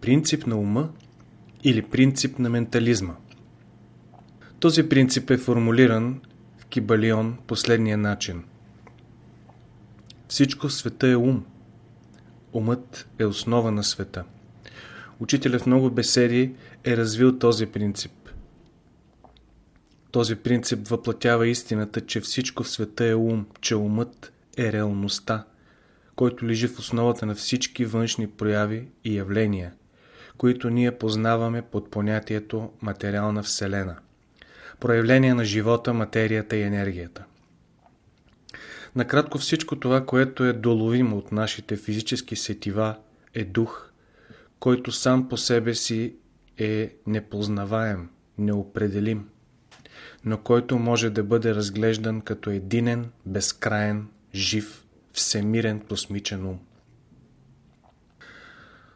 принцип на ума или принцип на ментализма. Този принцип е формулиран в Кибалион последния начин. Всичко в света е ум. Умът е основа на света. Учителя в много беседи е развил този принцип. Този принцип въплатява истината, че всичко в света е ум, че умът е реалността, който лежи в основата на всички външни прояви и явления, които ние познаваме под понятието материална вселена. Проявление на живота, материята и енергията. Накратко всичко това, което е доловимо от нашите физически сетива, е дух, който сам по себе си е непознаваем, неопределим, но който може да бъде разглеждан като единен, безкраен, жив, всемирен космичен ум.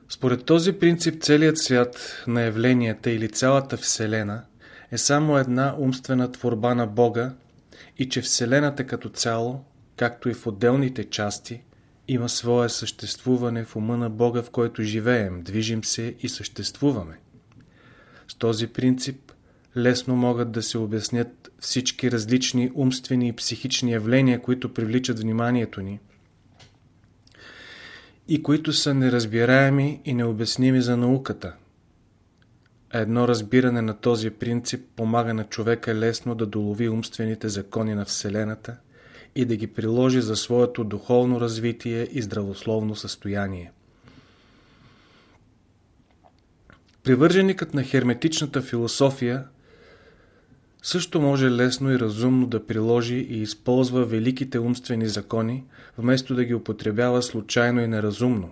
Според този принцип целият свят на явленията или цялата Вселена е само една умствена творба на Бога и че Вселената като цяло, както и в отделните части, има свое съществуване в ума на Бога, в който живеем, движим се и съществуваме. С този принцип лесно могат да се обяснят всички различни умствени и психични явления, които привличат вниманието ни и които са неразбираеми и необясними за науката. Едно разбиране на този принцип помага на човека лесно да долови умствените закони на Вселената и да ги приложи за своето духовно развитие и здравословно състояние. Привърженикът на херметичната философия също може лесно и разумно да приложи и използва великите умствени закони, вместо да ги употребява случайно и неразумно.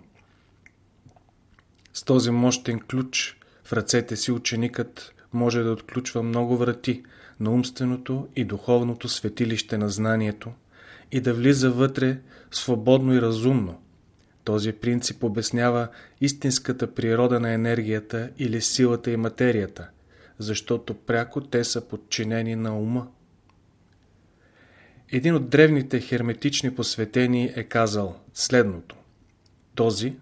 С този мощен ключ в ръцете си ученикът може да отключва много врати на умственото и духовното светилище на знанието и да влиза вътре свободно и разумно. Този принцип обяснява истинската природа на енергията или силата и материята – защото пряко те са подчинени на ума. Един от древните херметични посветени е казал следното. Този,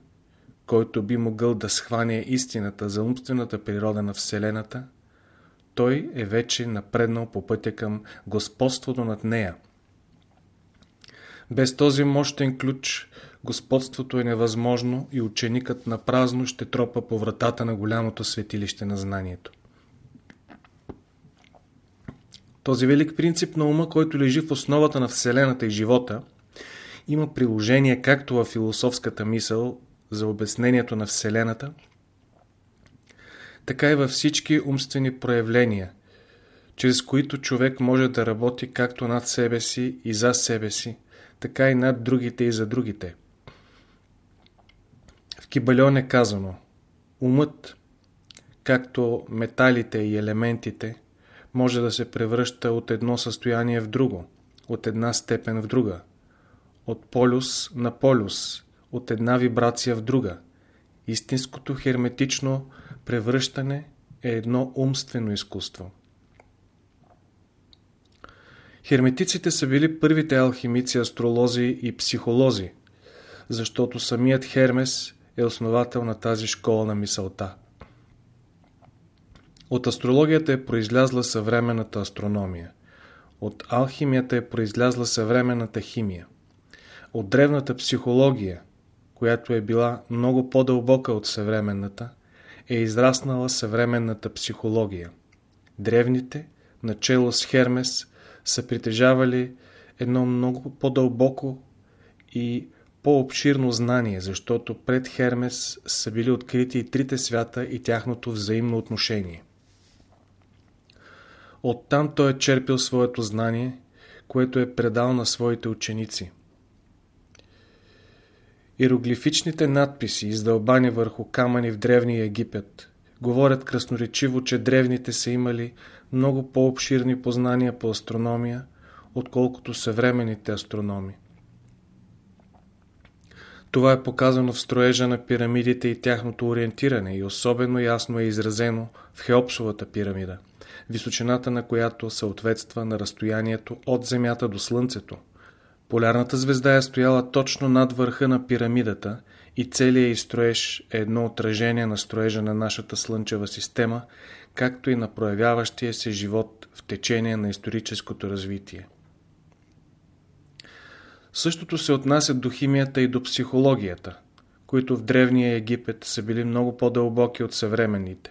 който би могъл да схване истината за умствената природа на Вселената, той е вече напреднал по пътя към господството над нея. Без този мощен ключ господството е невъзможно и ученикът на празно ще тропа по вратата на голямото светилище на знанието. Този велик принцип на ума, който лежи в основата на Вселената и живота, има приложение както в философската мисъл за обяснението на Вселената, така и във всички умствени проявления, чрез които човек може да работи както над себе си и за себе си, така и над другите и за другите. В Кибалион е казано Умът, както металите и елементите, може да се превръща от едно състояние в друго, от една степен в друга, от полюс на полюс, от една вибрация в друга. Истинското херметично превръщане е едно умствено изкуство. Херметиците са били първите алхимици, астролози и психолози, защото самият Хермес е основател на тази школа на мисълта. От астрологията е произлязла съвременната астрономия. От алхимията е произлязла съвременната химия. От древната психология, която е била много по-дълбока от съвременната, е израснала съвременната психология. Древните, начало с Хермес, са притежавали едно много по-дълбоко и по-обширно знание, защото пред Хермес са били открити и трите свята и тяхното взаимно отношение. Оттам той е черпил своето знание, което е предал на своите ученици. Иероглифичните надписи, издълбани върху камъни в древния Египет, говорят красноречиво, че древните са имали много по-обширни познания по астрономия, отколкото съвременните астрономи. Това е показано в строежа на пирамидите и тяхното ориентиране и особено ясно е изразено в Хеопсовата пирамида – височината на която съответства на разстоянието от Земята до Слънцето. Полярната звезда е стояла точно над върха на пирамидата и целият и строеж е едно отражение на строежа на нашата Слънчева система, както и на проявяващия се живот в течение на историческото развитие. Същото се отнася до химията и до психологията, които в Древния Египет са били много по-дълбоки от съвременните.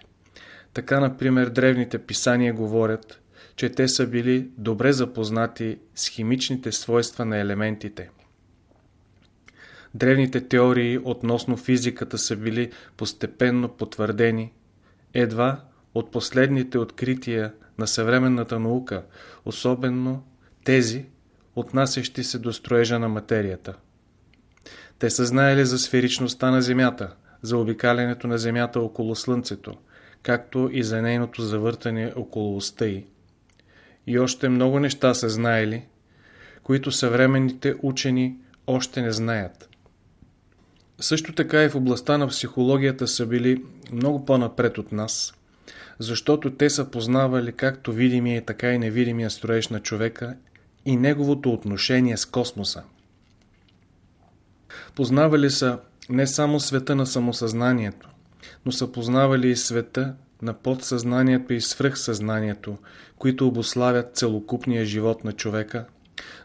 Така, например, древните писания говорят, че те са били добре запознати с химичните свойства на елементите. Древните теории относно физиката са били постепенно потвърдени едва от последните открития на съвременната наука, особено тези, отнасящи се до строежа на материята. Те са знаели за сферичността на Земята, за обикалянето на Земята около Слънцето, както и за нейното завъртане около оста й. И още много неща са знаели, които съвременните учени още не знаят. Също така и в областта на психологията са били много по-напред от нас, защото те са познавали както видимия, така и невидимия строеж на човека и неговото отношение с космоса. Познавали са не само света на самосъзнанието, но са познавали и света на подсъзнанието и свръхсъзнанието, които обославят целокупния живот на човека,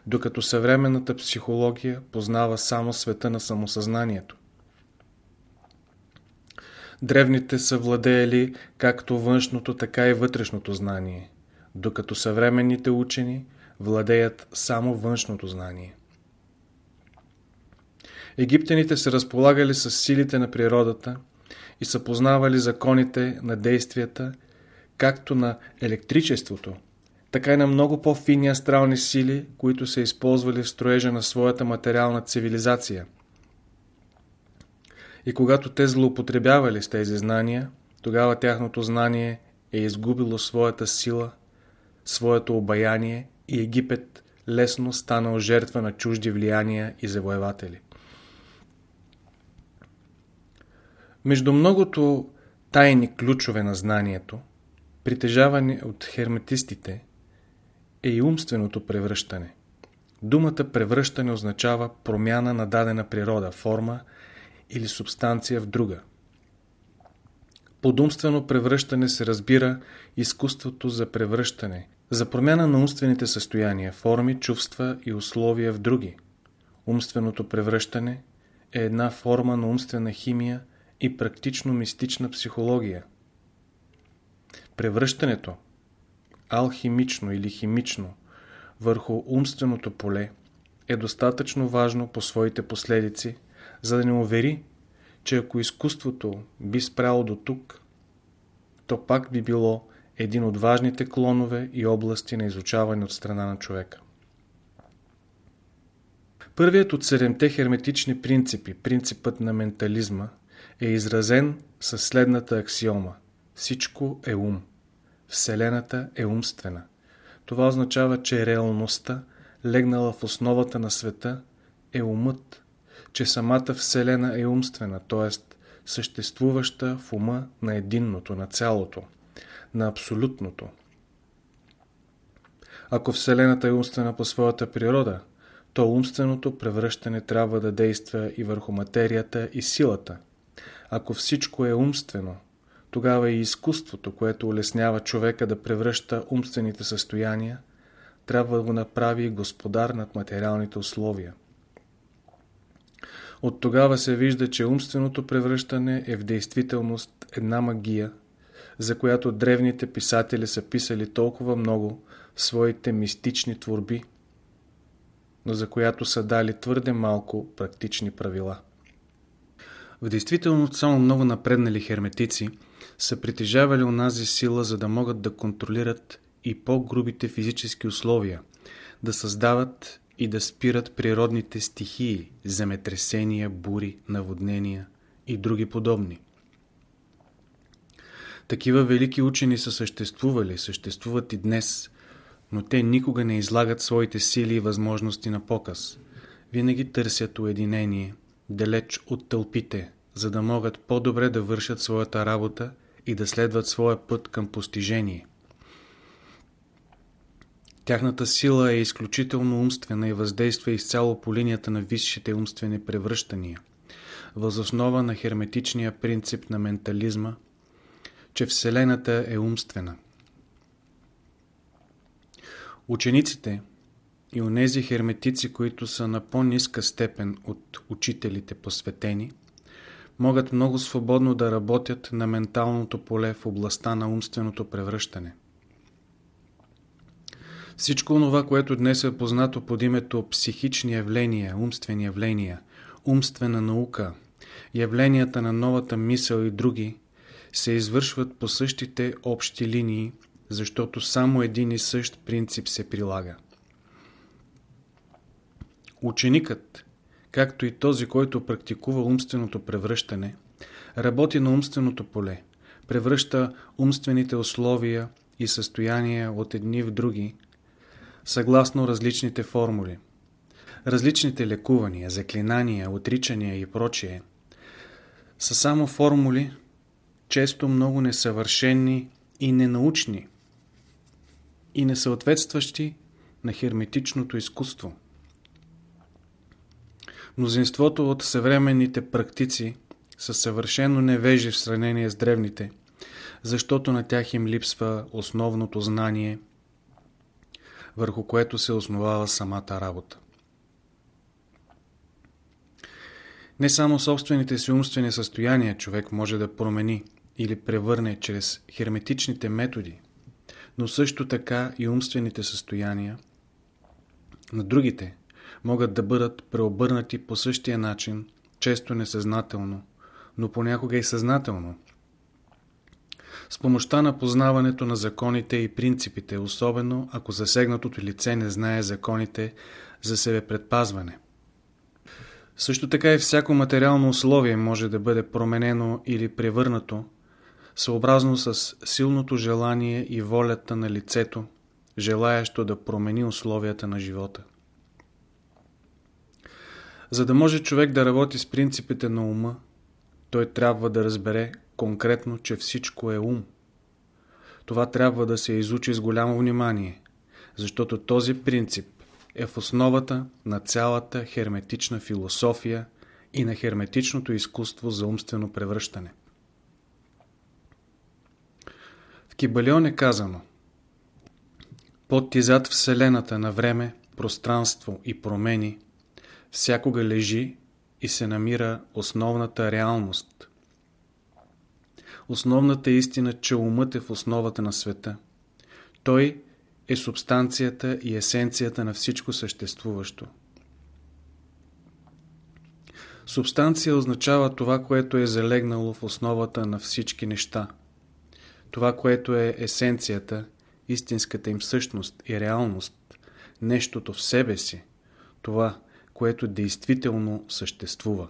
докато съвременната психология познава само света на самосъзнанието. Древните са владеели както външното, така и вътрешното знание, докато съвременните учени владеят само външното знание. Египтяните се разполагали с силите на природата и са познавали законите на действията, както на електричеството, така и на много по-фини астрални сили, които са използвали в строежа на своята материална цивилизация. И когато те злоупотребявали с тези знания, тогава тяхното знание е изгубило своята сила, своето обаяние и Египет лесно станал жертва на чужди влияния и завоеватели. Между многото тайни ключове на знанието, притежавани от херметистите, е и умственото превръщане. Думата превръщане означава промяна на дадена природа, форма или субстанция в друга. Под умствено превръщане се разбира изкуството за превръщане, за промяна на умствените състояния, форми, чувства и условия в други. Умственото превръщане е една форма на умствена химия – и практично-мистична психология. Превръщането, алхимично или химично, върху умственото поле е достатъчно важно по своите последици, за да не увери, че ако изкуството би спряло до тук, то пак би било един от важните клонове и области на изучаване от страна на човека. Първият от седемте херметични принципи, принципът на ментализма – е изразен със следната аксиома. Всичко е ум. Вселената е умствена. Това означава, че реалността, легнала в основата на света, е умът, че самата Вселена е умствена, т.е. съществуваща в ума на единното, на цялото, на абсолютното. Ако Вселената е умствена по своята природа, то умственото превръщане трябва да действа и върху материята и силата – ако всичко е умствено, тогава и изкуството, което улеснява човека да превръща умствените състояния, трябва да го направи господар над материалните условия. От тогава се вижда, че умственото превръщане е в действителност една магия, за която древните писатели са писали толкова много в своите мистични творби, но за която са дали твърде малко практични правила. В действителност само много напреднали херметици са притежавали онази сила, за да могат да контролират и по-грубите физически условия, да създават и да спират природните стихии, земетресения, бури, наводнения и други подобни. Такива велики учени са съществували, съществуват и днес, но те никога не излагат своите сили и възможности на показ. Винаги търсят уединение – далеч от тълпите, за да могат по-добре да вършат своята работа и да следват своя път към постижение. Тяхната сила е изключително умствена и въздейства изцяло по линията на висшите умствени превръщания. възоснова на херметичния принцип на ментализма, че Вселената е умствена. Учениците и онези херметици, които са на по-ниска степен от учителите посветени, могат много свободно да работят на менталното поле в областта на умственото превръщане. Всичко това, което днес е познато под името психични явления, умствени явления, умствена наука, явленията на новата мисъл и други, се извършват по същите общи линии, защото само един и същ принцип се прилага. Ученикът, както и този, който практикува умственото превръщане, работи на умственото поле, превръща умствените условия и състояния от едни в други, съгласно различните формули. Различните лекувания, заклинания, отричания и прочие са само формули, често много несъвършени и ненаучни и несъответстващи на херметичното изкуство. Мнозинството от съвременните практици са съвършено невежи в сравнение с древните, защото на тях им липсва основното знание, върху което се основава самата работа. Не само собствените си умствени състояния човек може да промени или превърне чрез херметичните методи, но също така и умствените състояния на другите могат да бъдат преобърнати по същия начин, често несъзнателно, но понякога и съзнателно. С помощта на познаването на законите и принципите, особено ако засегнатото лице не знае законите за себепредпазване. Също така и всяко материално условие може да бъде променено или превърнато, съобразно с силното желание и волята на лицето, желаящо да промени условията на живота. За да може човек да работи с принципите на ума, той трябва да разбере конкретно, че всичко е ум. Това трябва да се изучи с голямо внимание, защото този принцип е в основата на цялата херметична философия и на херметичното изкуство за умствено превръщане. В Кибалион е казано Под и Вселената на време, пространство и промени всякога лежи и се намира основната реалност. Основната истина, че умът е в основата на света. Той е субстанцията и есенцията на всичко съществуващо. Субстанция означава това, което е залегнало в основата на всички неща. Това, което е есенцията, истинската им същност и реалност, нещото в себе си, това, което действително съществува.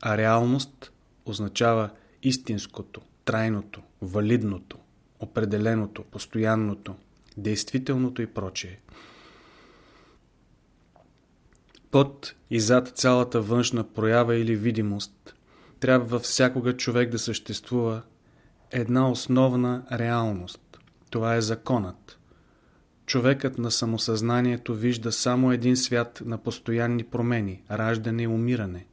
А реалност означава истинското, трайното, валидното, определеното, постоянното, действителното и прочее. Под и зад цялата външна проява или видимост трябва всякога човек да съществува една основна реалност. Това е законът. Човекът на самосъзнанието вижда само един свят на постоянни промени, раждане и умиране,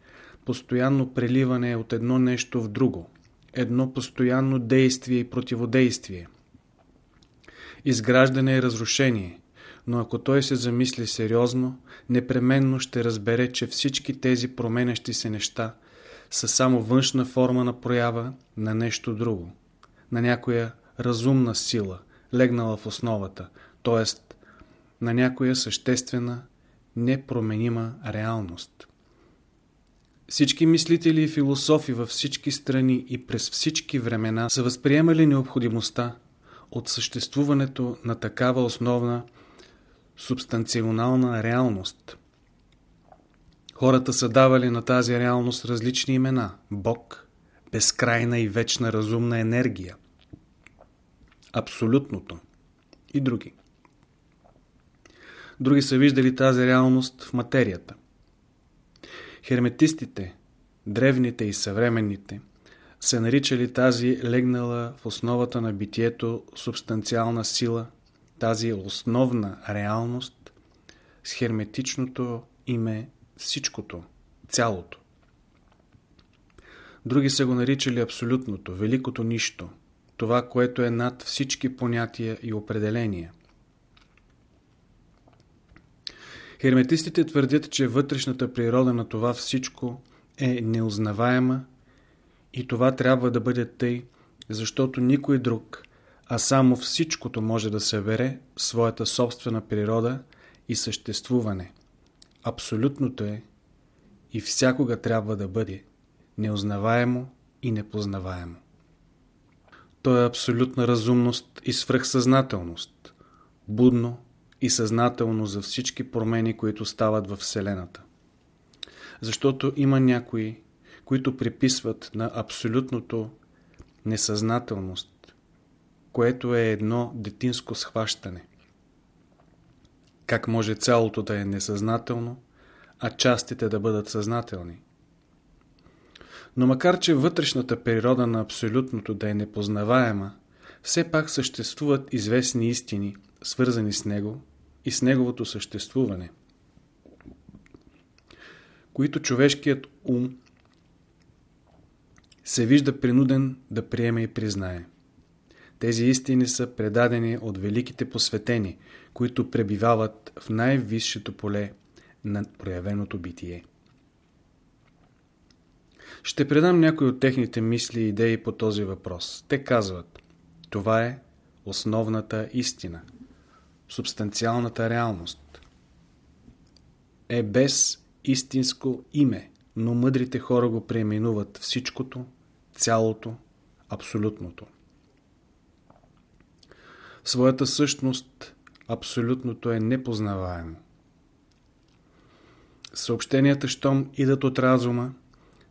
постоянно преливане от едно нещо в друго, едно постоянно действие и противодействие, изграждане и разрушение, но ако той се замисли сериозно, непременно ще разбере, че всички тези променящи се неща са само външна форма на проява на нещо друго, на някоя разумна сила, легнала в основата, т.е. на някоя съществена, непроменима реалност. Всички мислители и философи във всички страни и през всички времена са възприемали необходимостта от съществуването на такава основна субстанционална реалност. Хората са давали на тази реалност различни имена – Бог, безкрайна и вечна разумна енергия, абсолютното и други. Други са виждали тази реалност в материята. Херметистите, древните и съвременните, се наричали тази легнала в основата на битието субстанциална сила, тази основна реалност с херметичното име всичкото, цялото. Други са го наричали абсолютното, великото нищо, това, което е над всички понятия и определения. Херметистите твърдят, че вътрешната природа на това всичко е неузнаваема и това трябва да бъде тъй, защото никой друг, а само всичкото може да събере своята собствена природа и съществуване. Абсолютното е и всякога трябва да бъде неузнаваемо и непознаваемо. То е абсолютна разумност и свръхсъзнателност, будно и съзнателно за всички промени, които стават в Вселената. Защото има някои, които приписват на абсолютното несъзнателност, което е едно детинско схващане. Как може цялото да е несъзнателно, а частите да бъдат съзнателни? Но макар, че вътрешната природа на абсолютното да е непознаваема, все пак съществуват известни истини, свързани с него и с неговото съществуване, които човешкият ум се вижда принуден да приеме и признае. Тези истини са предадени от великите посветени, които пребивават в най-висшето поле на проявеното битие. Ще предам някои от техните мисли и идеи по този въпрос. Те казват, това е основната истина, субстанциалната реалност. Е без истинско име, но мъдрите хора го преименуват всичкото, цялото, абсолютното. В своята същност абсолютното е непознаваемо. Съобщенията, щом идат от разума,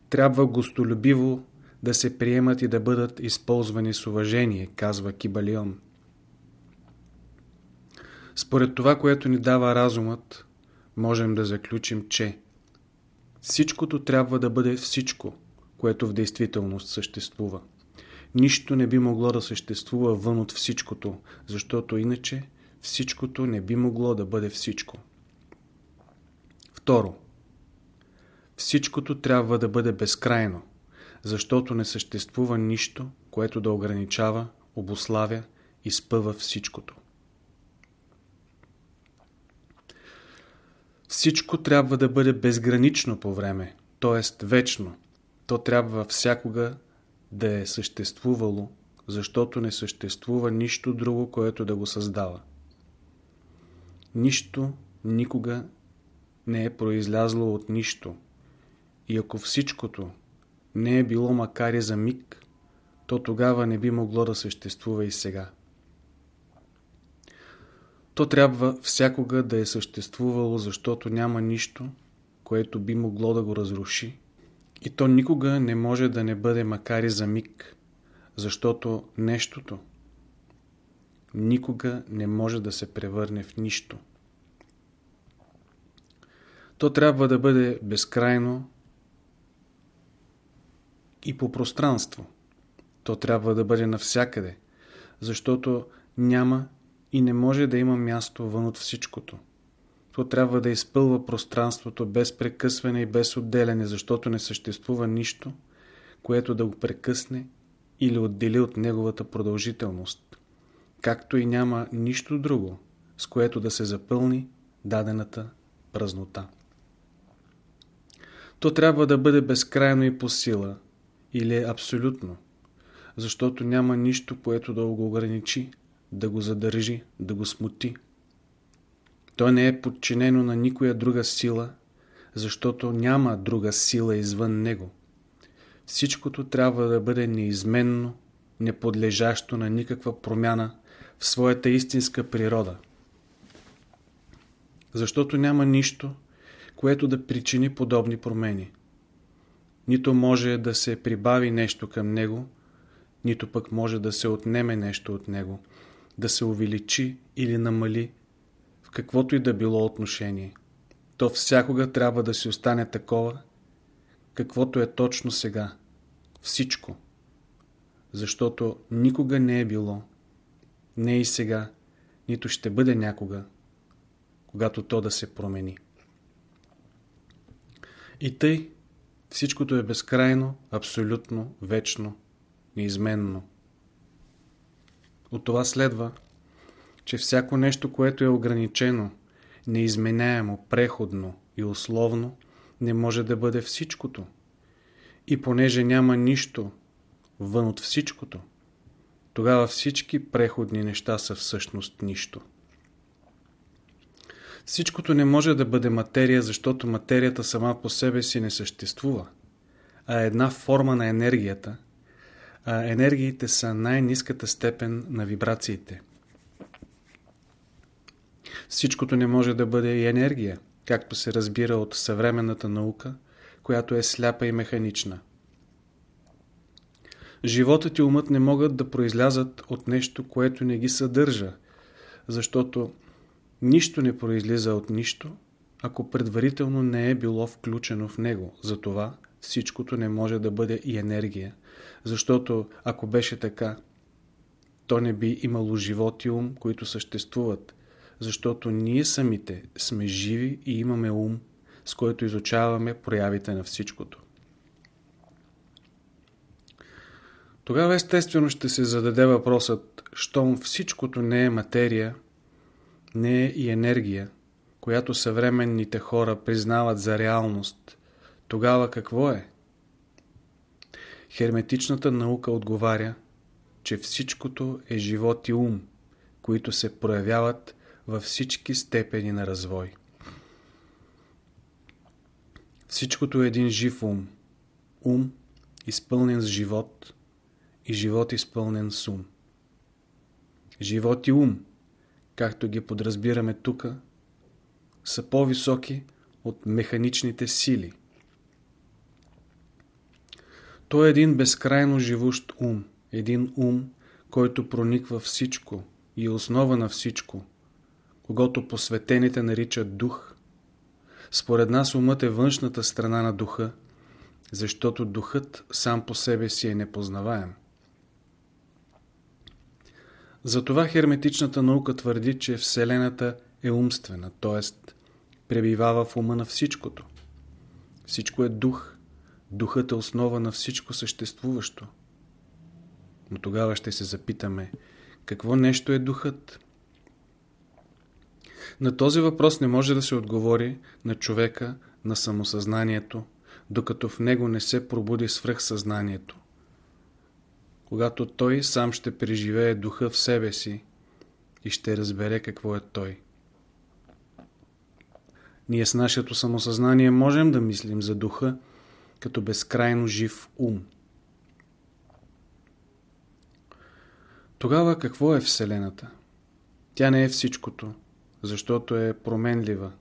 трябва гостолюбиво да се приемат и да бъдат използвани с уважение, казва Кибалион. Според това, което ни дава разумът, можем да заключим, че всичкото трябва да бъде всичко, което в действителност съществува. Нищо не би могло да съществува вън от всичкото, защото иначе всичкото не би могло да бъде всичко. Второ. Всичкото трябва да бъде безкрайно, защото не съществува нищо, което да ограничава, обославя и спъва всичкото. Всичко трябва да бъде безгранично по време, т.е. вечно. То трябва всякога да е съществувало, защото не съществува нищо друго, което да го създава. Нищо никога не е произлязло от нищо, и ако всичкото не е било макар и за миг, то тогава не би могло да съществува и сега. То трябва всякога да е съществувало, защото няма нищо, което би могло да го разруши. И то никога не може да не бъде макар и за миг, защото нещото никога не може да се превърне в нищо. То трябва да бъде безкрайно и по пространство. То трябва да бъде навсякъде, защото няма и не може да има място вън от всичкото. То трябва да изпълва пространството без прекъсване и без отделяне, защото не съществува нищо, което да го прекъсне или отдели от неговата продължителност, както и няма нищо друго, с което да се запълни дадената празнота. То трябва да бъде безкрайно и по сила, или е абсолютно, защото няма нищо, което да го ограничи, да го задържи, да го смути. То не е подчинено на никоя друга сила, защото няма друга сила извън него. Всичкото трябва да бъде неизменно, неподлежащо на никаква промяна в своята истинска природа. Защото няма нищо, което да причини подобни промени нито може да се прибави нещо към него, нито пък може да се отнеме нещо от него, да се увеличи или намали в каквото и да било отношение. То всякога трябва да си остане такова, каквото е точно сега. Всичко. Защото никога не е било, не и сега, нито ще бъде някога, когато то да се промени. И тъй, Всичкото е безкрайно, абсолютно, вечно, неизменно. От това следва, че всяко нещо, което е ограничено, неизменяемо, преходно и условно, не може да бъде всичкото. И понеже няма нищо вън от всичкото, тогава всички преходни неща са всъщност нищо. Всичкото не може да бъде материя, защото материята сама по себе си не съществува, а е една форма на енергията, енергиите са най-низката степен на вибрациите. Всичкото не може да бъде и енергия, както се разбира от съвременната наука, която е сляпа и механична. Животът и умът не могат да произлязат от нещо, което не ги съдържа, защото нищо не произлиза от нищо, ако предварително не е било включено в него. Затова всичкото не може да бъде и енергия, защото ако беше така, то не би имало живот и ум, които съществуват, защото ние самите сме живи и имаме ум, с който изучаваме проявите на всичкото. Тогава естествено ще се зададе въпросът, щом всичкото не е материя, не е и енергия, която съвременните хора признават за реалност, тогава какво е? Херметичната наука отговаря, че всичкото е живот и ум, които се проявяват във всички степени на развой. Всичкото е един жив ум. Ум, изпълнен с живот и живот изпълнен с ум. Живот и ум, както ги подразбираме тук, са по-високи от механичните сили. Той е един безкрайно живущ ум, един ум, който прониква всичко и е основа на всичко, когато посветените наричат дух. Според нас умът е външната страна на духа, защото духът сам по себе си е непознаваем. Затова херметичната наука твърди, че Вселената е умствена, т.е. пребивава в ума на всичкото. Всичко е дух. Духът е основа на всичко съществуващо. Но тогава ще се запитаме, какво нещо е духът? На този въпрос не може да се отговори на човека, на самосъзнанието, докато в него не се пробуди свръхсъзнанието. Когато той сам ще преживее духа в себе си и ще разбере какво е той. Ние с нашето самосъзнание можем да мислим за духа като безкрайно жив ум. Тогава какво е Вселената? Тя не е всичкото защото е променлива,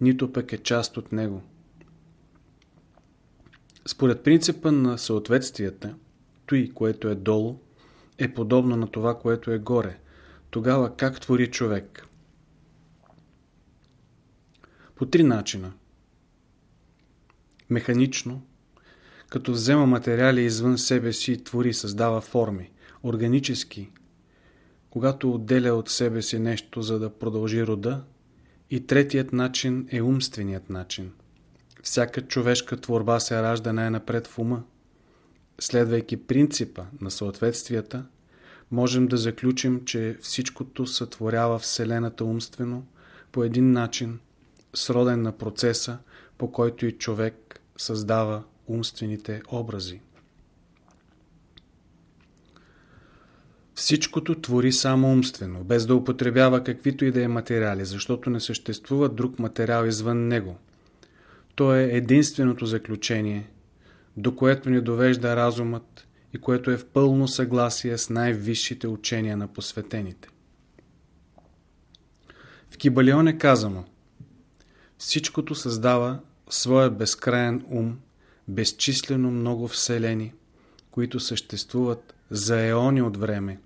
нито пък е част от него. Според принципа на съответствията, той, което е долу, е подобно на това, което е горе. Тогава как твори човек? По три начина. Механично, като взема материали извън себе си и твори, създава форми. Органически, когато отделя от себе си нещо, за да продължи рода. И третият начин е умственият начин. Всяка човешка творба се ражда най-напред в ума. Следвайки принципа на съответствията, можем да заключим, че всичкото сътворява Вселената умствено по един начин, сроден на процеса, по който и човек създава умствените образи. Всичкото твори само умствено, без да употребява каквито и да е материали, защото не съществува друг материал извън него. То е единственото заключение, до което ни довежда разумът и което е в пълно съгласие с най-висшите учения на посветените. В Кибалион е казано Всичкото създава своя безкраен ум, безчислено много вселени, които съществуват за еони от време.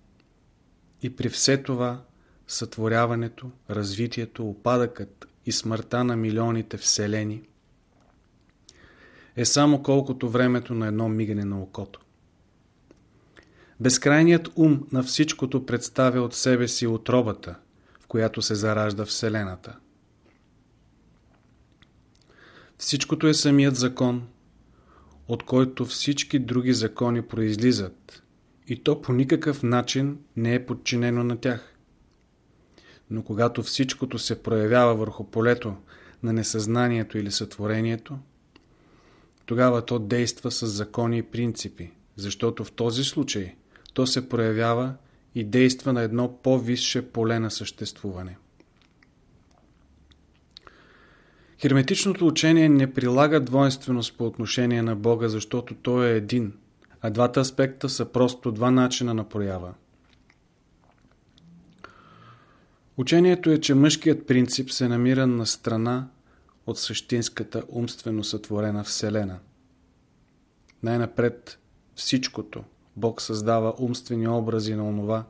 И при все това сътворяването, развитието, опадъкът и смъртта на милионите вселени е само колкото времето на едно мигане на окото. Безкрайният ум на всичкото представя от себе си отробата, в която се заражда Вселената. Всичкото е самият закон, от който всички други закони произлизат, и то по никакъв начин не е подчинено на тях. Но когато всичкото се проявява върху полето на несъзнанието или сътворението, тогава то действа с закони и принципи, защото в този случай то се проявява и действа на едно по-висше поле на съществуване. Херметичното учение не прилага двойственост по отношение на Бога, защото Той е един, а двата аспекта са просто два начина на проява. Учението е, че мъжкият принцип се намира на страна от същинската умствено сътворена Вселена. Най-напред всичкото Бог създава умствени образи на онова,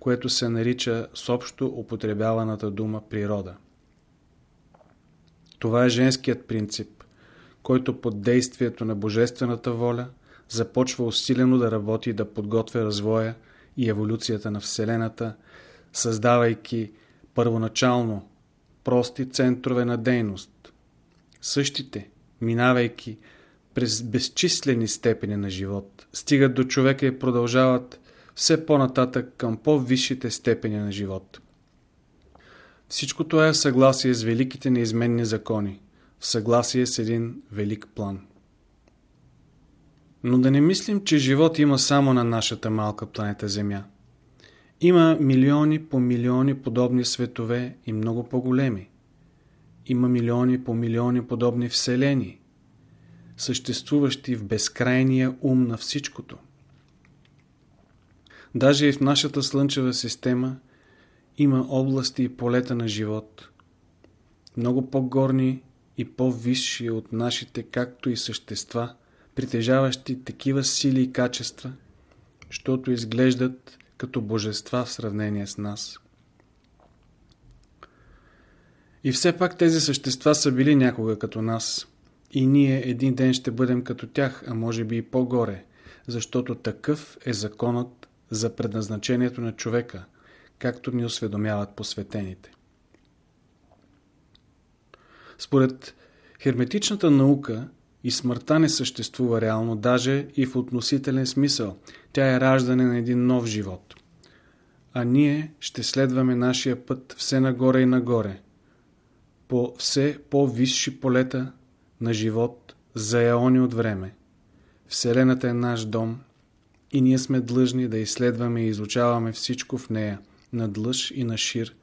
което се нарича с общо употребяваната дума природа. Това е женският принцип, който под действието на божествената воля започва усилено да работи и да подготвя развоя и еволюцията на Вселената, създавайки първоначално прости центрове на дейност. Същите, минавайки през безчислени степени на живот, стигат до човека и продължават все по-нататък към по-висшите степени на живот. Всичко това е в съгласие с великите неизменни закони, в съгласие с един велик план. Но да не мислим, че живот има само на нашата малка планета Земя. Има милиони по милиони подобни светове и много по-големи. Има милиони по милиони подобни вселени, съществуващи в безкрайния ум на всичкото. Даже и в нашата Слънчева система има области и полета на живот, много по-горни и по-висши от нашите, както и същества, притежаващи такива сили и качества, защото изглеждат като божества в сравнение с нас. И все пак тези същества са били някога като нас. И ние един ден ще бъдем като тях, а може би и по-горе, защото такъв е законът за предназначението на човека, както ни осведомяват посветените. Според херметичната наука и смъртта не съществува реално, даже и в относителен смисъл. Тя е раждане на един нов живот. А ние ще следваме нашия път все нагоре и нагоре, по все по-висши полета на живот за еони от време. Вселената е наш дом и ние сме длъжни да изследваме и изучаваме всичко в нея, на длъж и на шир,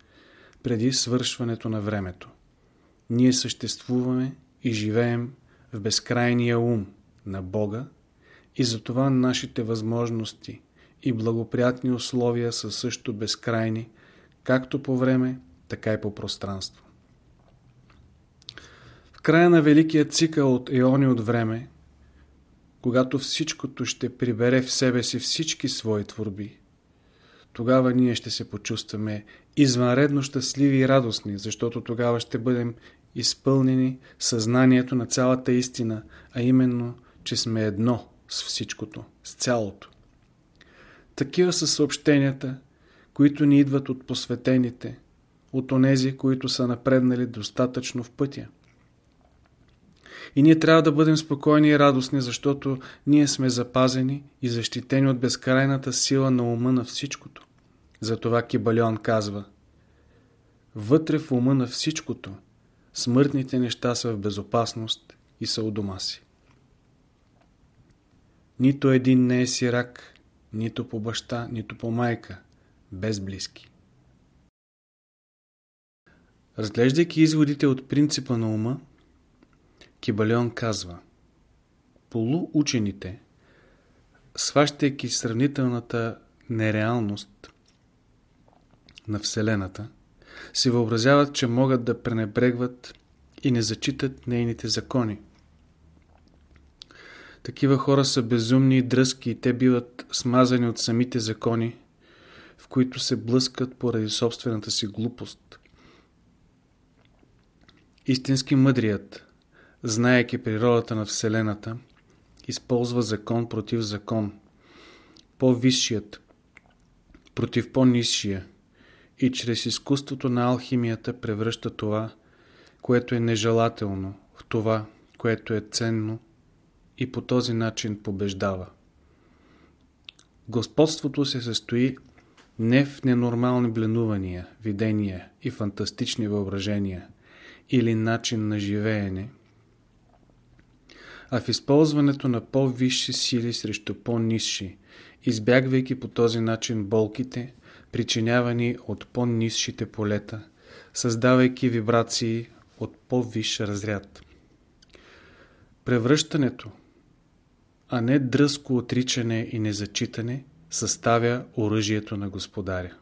преди свършването на времето. Ние съществуваме и живеем в безкрайния ум на Бога и затова нашите възможности и благоприятни условия са също безкрайни, както по време, така и по пространство. В края на великия цикъл от иони от време, когато всичкото ще прибере в себе си всички свои творби, тогава ние ще се почувстваме извънредно щастливи и радостни, защото тогава ще бъдем изпълнени съзнанието на цялата истина, а именно, че сме едно с всичкото, с цялото. Такива са съобщенията, които ни идват от посветените, от онези, които са напреднали достатъчно в пътя. И ние трябва да бъдем спокойни и радостни, защото ние сме запазени и защитени от безкрайната сила на ума на всичкото. Затова Кибалион казва Вътре в ума на всичкото – смъртните неща са в безопасност и са у дома си. Нито един не е сирак, нито по баща, нито по майка, без близки. Разглеждайки изводите от принципа на ума, Кибалион казва Полуучените, сващайки сравнителната нереалност на Вселената, си въобразяват, че могат да пренебрегват и не зачитат нейните закони. Такива хора са безумни и дръзки и те биват смазани от самите закони, в които се блъскат поради собствената си глупост. Истински мъдрият, знаеки природата на Вселената, използва закон против закон. По-висшият против по-низшия – и чрез изкуството на алхимията превръща това, което е нежелателно, в това, което е ценно и по този начин побеждава. Господството се състои не в ненормални бленувания, видения и фантастични въображения или начин на живеене, а в използването на по-висши сили срещу по-низши, избягвайки по този начин болките, причинявани от по-низшите полета, създавайки вибрации от по-висш разряд. Превръщането, а не дръзко отричане и незачитане, съставя оръжието на господаря.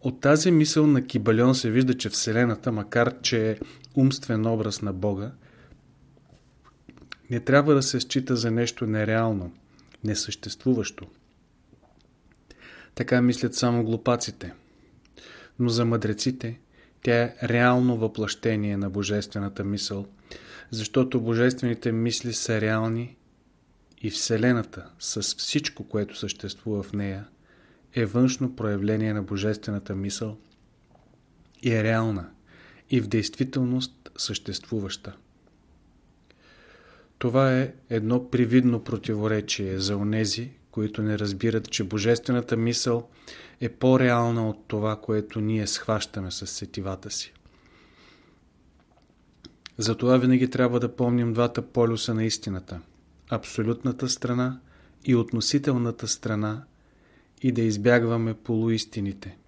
От тази мисъл на Кибалион се вижда, че Вселената, макар че е умствен образ на Бога, не трябва да се счита за нещо нереално, несъществуващо. Така мислят само глупаците. Но за мъдреците тя е реално въплъщение на божествената мисъл, защото божествените мисли са реални и Вселената с всичко, което съществува в нея, е външно проявление на божествената мисъл и е реална и в действителност съществуваща. Това е едно привидно противоречие за онези, които не разбират, че божествената мисъл е по-реална от това, което ние схващаме с сетивата си. Затова винаги трябва да помним двата полюса на истината – абсолютната страна и относителната страна и да избягваме полуистините.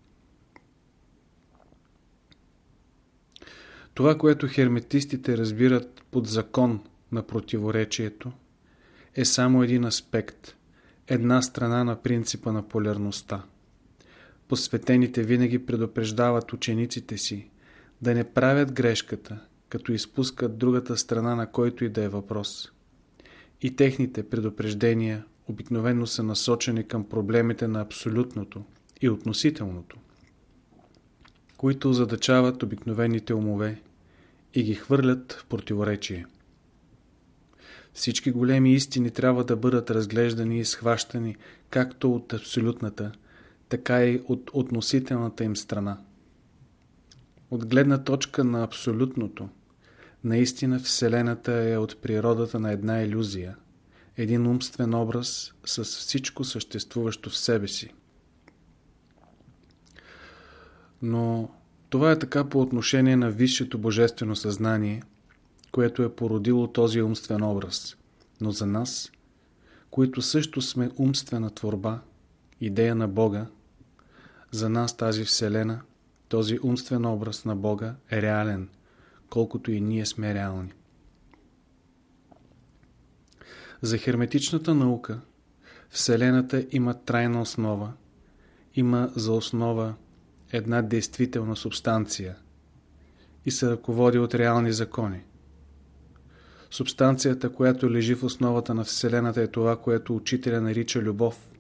Това, което херметистите разбират под закон на противоречието, е само един аспект, една страна на принципа на полярността. Посветените винаги предупреждават учениците си да не правят грешката, като изпускат другата страна на който и да е въпрос. И техните предупреждения обикновено са насочени към проблемите на абсолютното и относителното, които задачават обикновените умове и ги хвърлят в противоречие. Всички големи истини трябва да бъдат разглеждани и схващани както от абсолютната, така и от относителната им страна. От гледна точка на абсолютното, наистина Вселената е от природата на една иллюзия, един умствен образ с всичко съществуващо в себе си. Но това е така по отношение на висшето божествено съзнание, което е породило този умствен образ. Но за нас, които също сме умствена творба, идея на Бога, за нас тази Вселена, този умствен образ на Бога е реален, колкото и ние сме реални. За херметичната наука Вселената има трайна основа, има за основа една действителна субстанция и се ръководи от реални закони. Субстанцията, която лежи в основата на Вселената е това, което учителя нарича любов.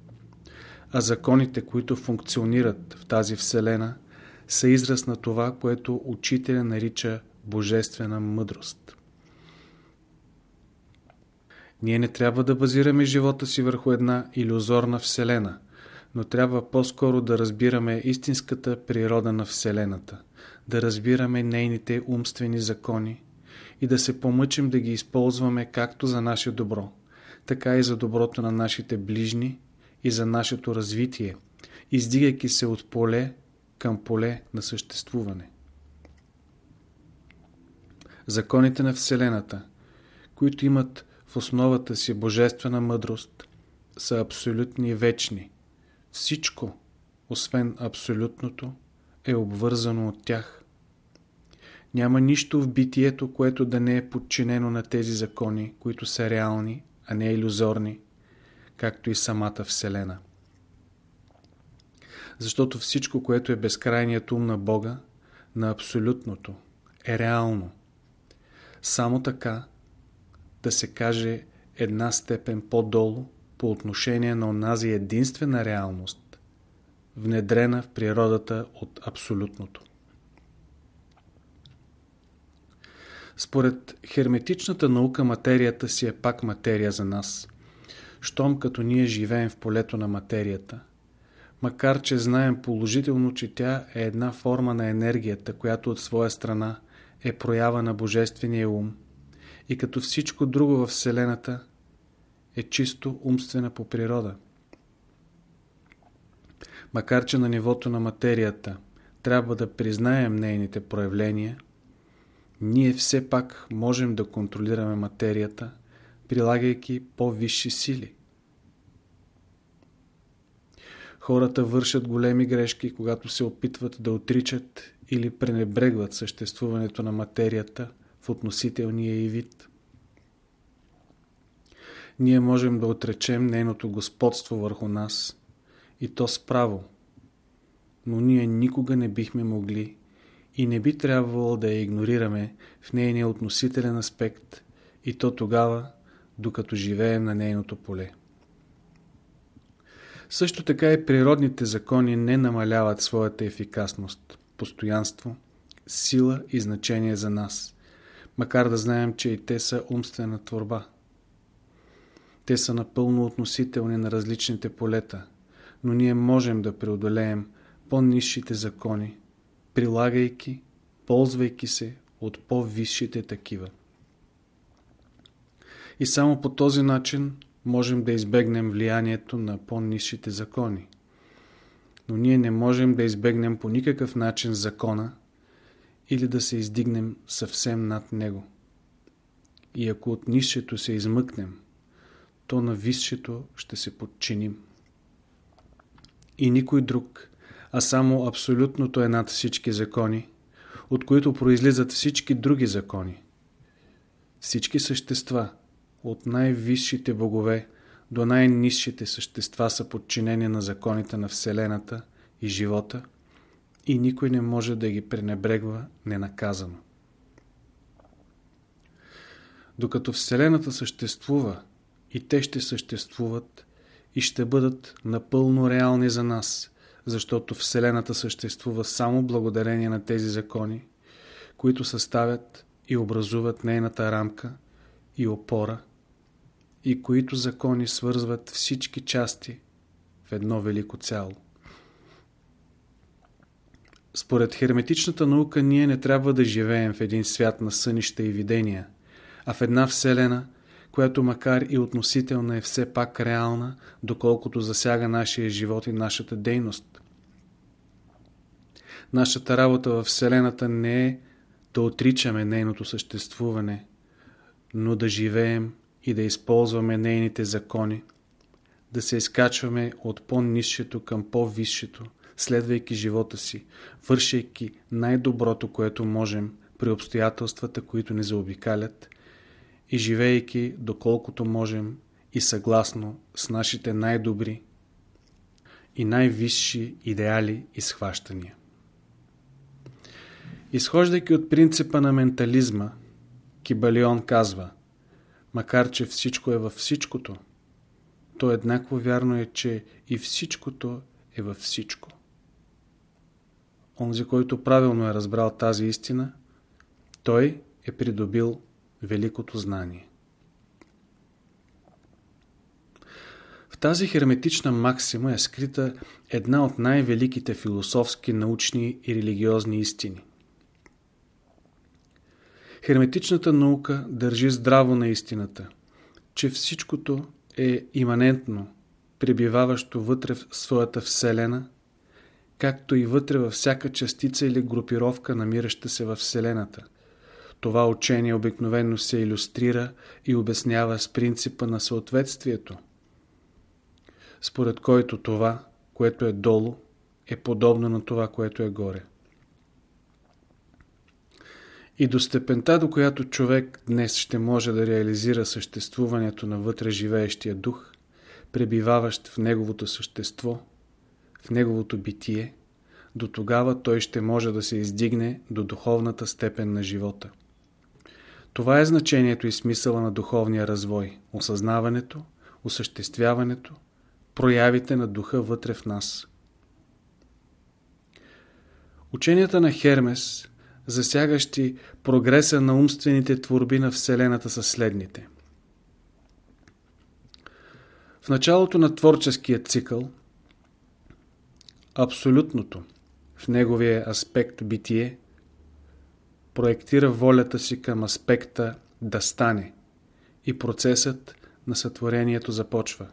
А законите, които функционират в тази Вселена, са израз на това, което учителя нарича божествена мъдрост. Ние не трябва да базираме живота си върху една иллюзорна Вселена, но трябва по-скоро да разбираме истинската природа на Вселената, да разбираме нейните умствени закони, и да се помъчим да ги използваме както за наше добро, така и за доброто на нашите ближни и за нашето развитие, издигайки се от поле към поле на съществуване. Законите на Вселената, които имат в основата си божествена мъдрост, са абсолютни и вечни. Всичко, освен абсолютното, е обвързано от тях. Няма нищо в битието, което да не е подчинено на тези закони, които са реални, а не иллюзорни, както и самата Вселена. Защото всичко, което е безкрайният ум на Бога, на абсолютното, е реално. Само така да се каже една степен по-долу по отношение на онази единствена реалност, внедрена в природата от абсолютното. Според херметичната наука материята си е пак материя за нас. Щом като ние живеем в полето на материята, макар че знаем положително, че тя е една форма на енергията, която от своя страна е проява на Божествения ум и като всичко друго в Вселената е чисто умствена по природа. Макар че на нивото на материята трябва да признаем нейните проявления, ние все пак можем да контролираме материята, прилагайки по-висши сили. Хората вършат големи грешки, когато се опитват да отричат или пренебрегват съществуването на материята в относителния и вид. Ние можем да отречем нейното господство върху нас и то справо, но ние никога не бихме могли и не би трябвало да я игнорираме в нейния относителен аспект и то тогава, докато живеем на нейното поле. Също така и природните закони не намаляват своята ефикасност, постоянство, сила и значение за нас, макар да знаем, че и те са умствена творба. Те са напълно относителни на различните полета, но ние можем да преодолеем по-низшите закони, прилагайки, ползвайки се от по-висшите такива. И само по този начин можем да избегнем влиянието на по-низшите закони. Но ние не можем да избегнем по никакъв начин закона или да се издигнем съвсем над него. И ако от низшето се измъкнем, то на висшето ще се подчиним. И никой друг, а само абсолютното е над всички закони, от които произлизат всички други закони. Всички същества – от най-висшите богове до най-низшите същества са подчинени на законите на Вселената и живота и никой не може да ги пренебрегва ненаказано. Докато Вселената съществува и те ще съществуват и ще бъдат напълно реални за нас, защото Вселената съществува само благодарение на тези закони, които съставят и образуват нейната рамка и опора – и които закони свързват всички части в едно велико цяло. Според херметичната наука ние не трябва да живеем в един свят на сънища и видения, а в една вселена, която макар и относителна е все пак реална, доколкото засяга нашия живот и нашата дейност. Нашата работа в Вселената не е да отричаме нейното съществуване, но да живеем и да използваме нейните закони, да се изкачваме от по-низшето към по-висшето, следвайки живота си, вършайки най-доброто, което можем при обстоятелствата, които ни заобикалят и живеейки доколкото можем и съгласно с нашите най-добри и най-висши идеали и схващания. Изхождайки от принципа на ментализма, Кибалион казва – макар че всичко е във всичкото, то еднакво вярно е, че и всичкото е във всичко. Онзи, който правилно е разбрал тази истина, той е придобил великото знание. В тази херметична максима е скрита една от най-великите философски, научни и религиозни истини. Херметичната наука държи здраво на истината, че всичкото е иманентно, пребиваващо вътре в своята Вселена, както и вътре във всяка частица или групировка, намираща се във Вселената. Това учение обикновено се иллюстрира и обяснява с принципа на съответствието, според който това, което е долу, е подобно на това, което е горе. И до степента, до която човек днес ще може да реализира съществуването на вътре живеещия дух, пребиваващ в неговото същество, в неговото битие, до тогава той ще може да се издигне до духовната степен на живота. Това е значението и смисъла на духовния развой, осъзнаването, осъществяването, проявите на духа вътре в нас. Ученията на Хермес засягащи прогреса на умствените творби на Вселената са следните. В началото на творческия цикъл, абсолютното в неговия аспект битие проектира волята си към аспекта да стане и процесът на сътворението започва.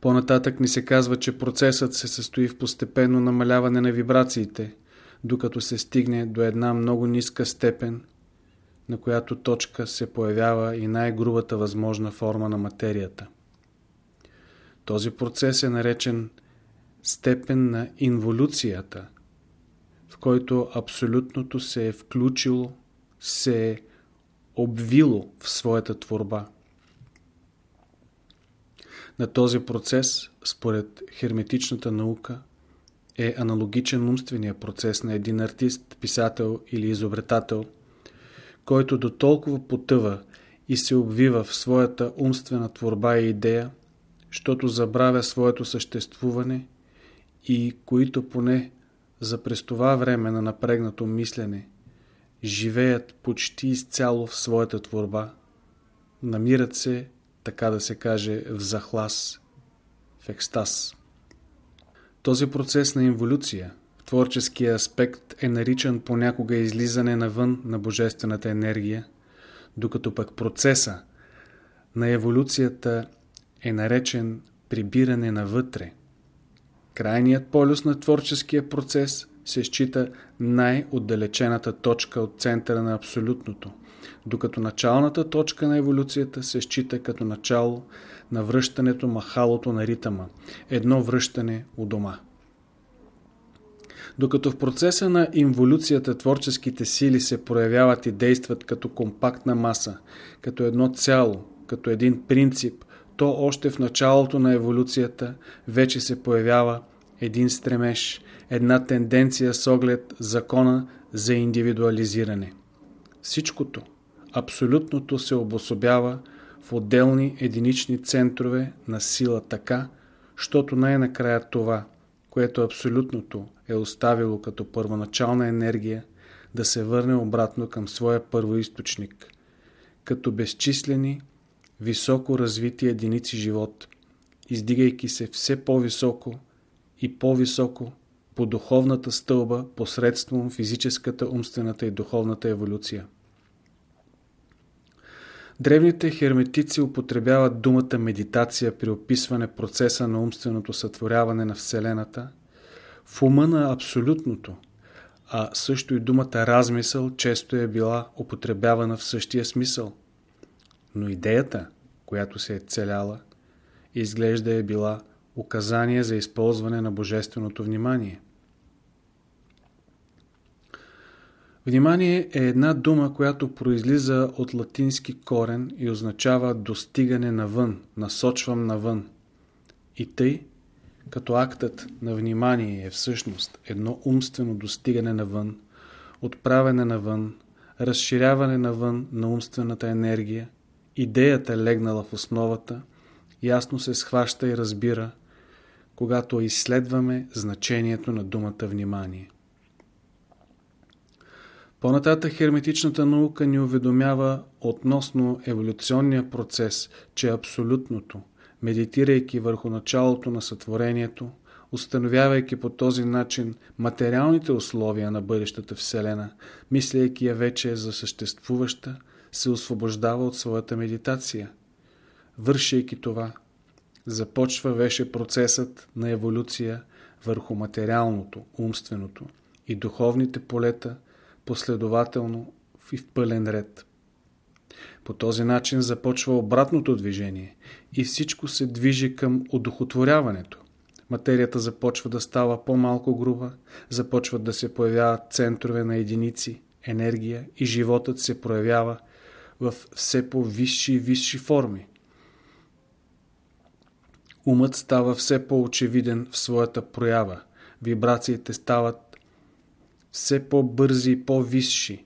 По-нататък ни се казва, че процесът се състои в постепенно намаляване на вибрациите, докато се стигне до една много ниска степен, на която точка се появява и най-грубата възможна форма на материята. Този процес е наречен степен на инволюцията, в който абсолютното се е включило, се е обвило в своята творба. На този процес, според херметичната наука, е аналогичен умствения процес на един артист, писател или изобретател, който до толкова потъва и се обвива в своята умствена творба и идея, защото забравя своето съществуване и които поне за през това време на напрегнато мислене живеят почти изцяло в своята творба, намират се, така да се каже, в захлас, в екстаз. Този процес на инволюция в творческия аспект е наричан понякога излизане навън на божествената енергия, докато пък процеса на еволюцията е наречен прибиране навътре. Крайният полюс на творческия процес се счита най-отдалечената точка от центъра на абсолютното, докато началната точка на еволюцията се счита като начало на връщането махалото на ритъма, едно връщане у дома. Докато в процеса на инволюцията творческите сили се проявяват и действат като компактна маса, като едно цяло, като един принцип, то още в началото на еволюцията вече се появява един стремеж, една тенденция с оглед закона за индивидуализиране. Всичкото, абсолютното се обособява в отделни единични центрове на сила така, щото най-накрая това, което абсолютното е оставило като първоначална енергия, да се върне обратно към своя първоисточник, като безчислени, високо развити единици живот, издигайки се все по-високо и по-високо по духовната стълба посредством физическата, умствената и духовната еволюция. Древните херметици употребяват думата медитация при описване процеса на умственото сътворяване на Вселената в ума на абсолютното, а също и думата размисъл често е била употребявана в същия смисъл. Но идеята, която се е целяла, изглежда е била указание за използване на божественото внимание. Внимание е една дума, която произлиза от латински корен и означава достигане навън, насочвам навън. И тъй, като актът на внимание е всъщност едно умствено достигане навън, отправяне навън, разширяване навън на умствената енергия, идеята легнала в основата, ясно се схваща и разбира – когато изследваме значението на думата внимание. По-нататък херметичната наука ни уведомява относно еволюционния процес, че абсолютното, медитирайки върху началото на сътворението, установявайки по този начин материалните условия на бъдещата Вселена, мисляйки я вече за съществуваща, се освобождава от своята медитация. Вършайки това, започва вече процесът на еволюция върху материалното, умственото и духовните полета последователно и в пълен ред. По този начин започва обратното движение и всичко се движи към удохотворяването. Материята започва да става по-малко груба, започват да се появяват центрове на единици, енергия и животът се проявява в все по-висши и висши форми. Умът става все по-очевиден в своята проява. Вибрациите стават все по-бързи и по-висши.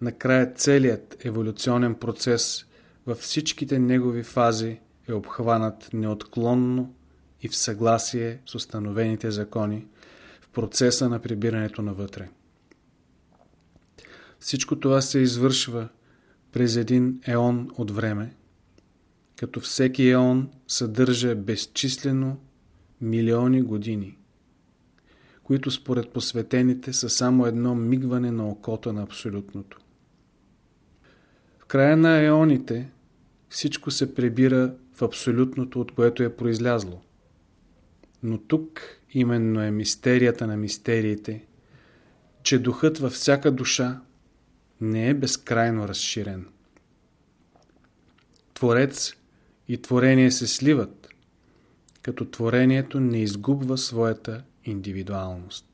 Накрая целият еволюционен процес във всичките негови фази е обхванат неотклонно и в съгласие с установените закони в процеса на прибирането навътре. Всичко това се извършва през един еон от време, като всеки еон съдържа безчислено милиони години, които според посветените са само едно мигване на окото на абсолютното. края на еоните всичко се прибира в абсолютното, от което е произлязло. Но тук именно е мистерията на мистериите, че духът във всяка душа не е безкрайно разширен. Творец и творение се сливат, като творението не изгубва своята индивидуалност.